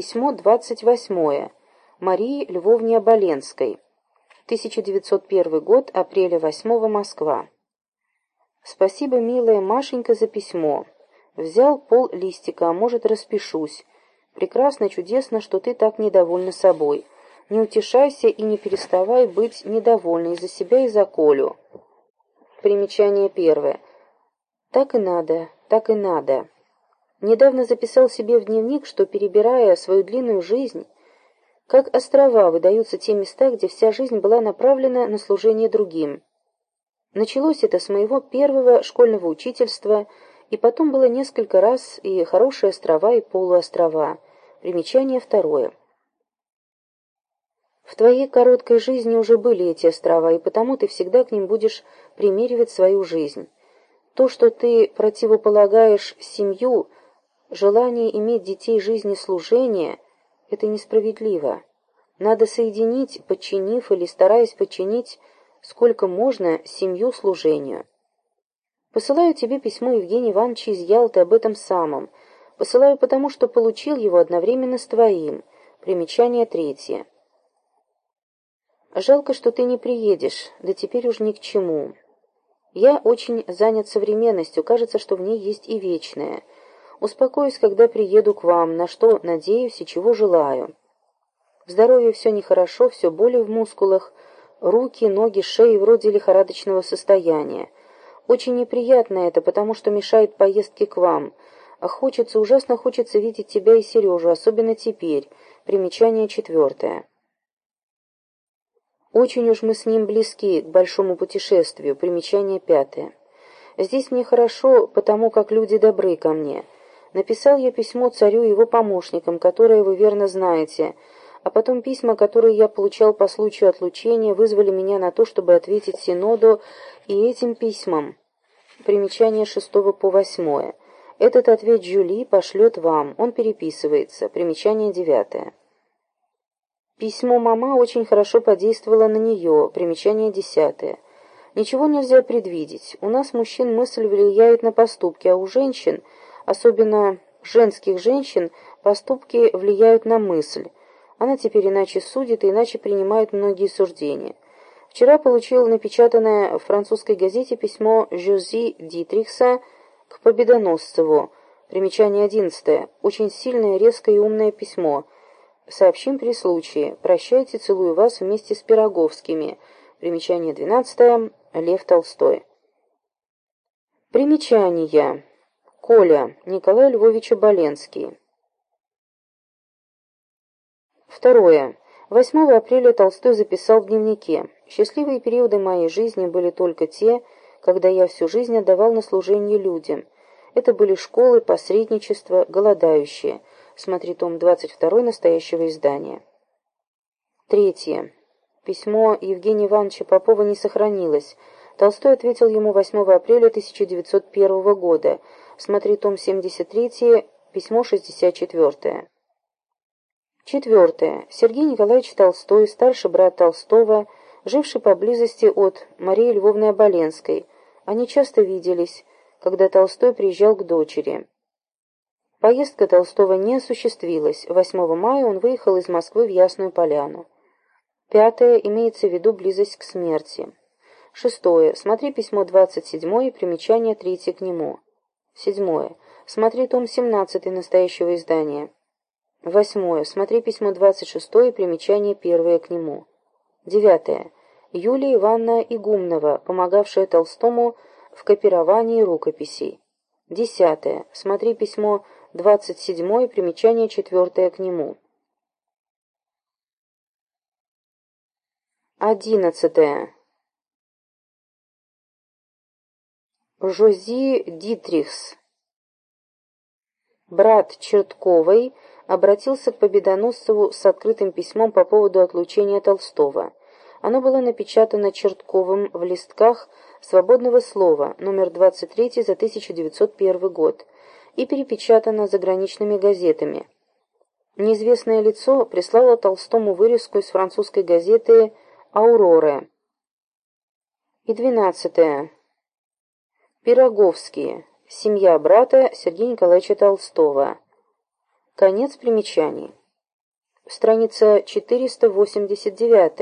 Письмо 28. Марии Львовне Оболенской. 1901 год, апреля 8 Москва. Спасибо, милая Машенька, за письмо. Взял пол листика, а может, распишусь. Прекрасно, чудесно, что ты так недовольна собой. Не утешайся и не переставай быть недовольной за себя и за Колю. Примечание первое. Так и надо, так и надо. Недавно записал себе в дневник, что, перебирая свою длинную жизнь, как острова выдаются те места, где вся жизнь была направлена на служение другим. Началось это с моего первого школьного учительства, и потом было несколько раз и хорошие острова, и полуострова. Примечание второе. В твоей короткой жизни уже были эти острова, и потому ты всегда к ним будешь примеривать свою жизнь. То, что ты противополагаешь семью, желание иметь детей жизни служения — это несправедливо. Надо соединить, подчинив или стараясь подчинить, сколько можно, семью служению. Посылаю тебе письмо Евгения Ивановича из Ялты об этом самом. Посылаю потому, что получил его одновременно с твоим. Примечание третье. Жалко, что ты не приедешь, да теперь уж ни к чему. Я очень занят современностью, кажется, что в ней есть и вечное. Успокоюсь, когда приеду к вам, на что надеюсь и чего желаю. В здоровье все нехорошо, все боли в мускулах, руки, ноги, шеи вроде лихорадочного состояния. Очень неприятно это, потому что мешает поездке к вам. А хочется, ужасно хочется видеть тебя и Сережу, особенно теперь. Примечание четвертое. Очень уж мы с ним близки к большому путешествию. Примечание пятое. Здесь мне хорошо, потому как люди добры ко мне. Написал я письмо царю и его помощникам, которое вы верно знаете, а потом письма, которые я получал по случаю отлучения, вызвали меня на то, чтобы ответить Синоду и этим письмам. Примечание шестого по восьмое. Этот ответ Джули пошлет вам, он переписывается. Примечание девятое. Письмо мама очень хорошо подействовало на нее. Примечание десятое. Ничего нельзя предвидеть. У нас, мужчин, мысль влияет на поступки, а у женщин, особенно женских женщин, поступки влияют на мысль. Она теперь иначе судит и иначе принимает многие суждения. Вчера получил напечатанное в французской газете письмо Жюзи Дитрихса к Победоносцеву. Примечание одиннадцатое. Очень сильное, резкое и умное письмо – Сообщим при случае. Прощайте, целую вас вместе с Пироговскими. Примечание 12. Лев Толстой. Примечания. Коля. Николай Львович Боленский. Второе. 8 апреля Толстой записал в дневнике. «Счастливые периоды моей жизни были только те, когда я всю жизнь отдавал на служение людям. Это были школы, посредничество, голодающие. Смотри том 22 настоящего издания. Третье. Письмо Евгения Ивановича Попова не сохранилось. Толстой ответил ему 8 апреля 1901 года. Смотри том 73, письмо 64. Четвертое. Сергей Николаевич Толстой, старший брат Толстого, живший поблизости от Марии Львовны Оболенской. Они часто виделись, когда Толстой приезжал к дочери. Поездка Толстого не осуществилась. 8 мая он выехал из Москвы в Ясную Поляну. Пятое. Имеется в виду близость к смерти. Шестое. Смотри письмо 27 и примечание 3 к нему. Седьмое. Смотри том 17 настоящего издания. Восьмое. Смотри письмо 26 и примечание 1 к нему. Девятое. Юлия Ивановна Игумнова, помогавшая Толстому в копировании рукописей. Десятое. Смотри письмо двадцать седьмое, примечание четвертое к нему. Одиннадцатое. Жози Дитрихс, брат Чертковой, обратился к Победоносцеву с открытым письмом по поводу отлучения Толстого. Оно было напечатано Чертковым в листках «Свободного слова», номер 23 за 1901 год, и перепечатано заграничными газетами. Неизвестное лицо прислало Толстому вырезку из французской газеты «Аурора». И двенадцатое. Пироговские. Семья брата Сергея Николаевича Толстого. Конец примечаний. Страница 489.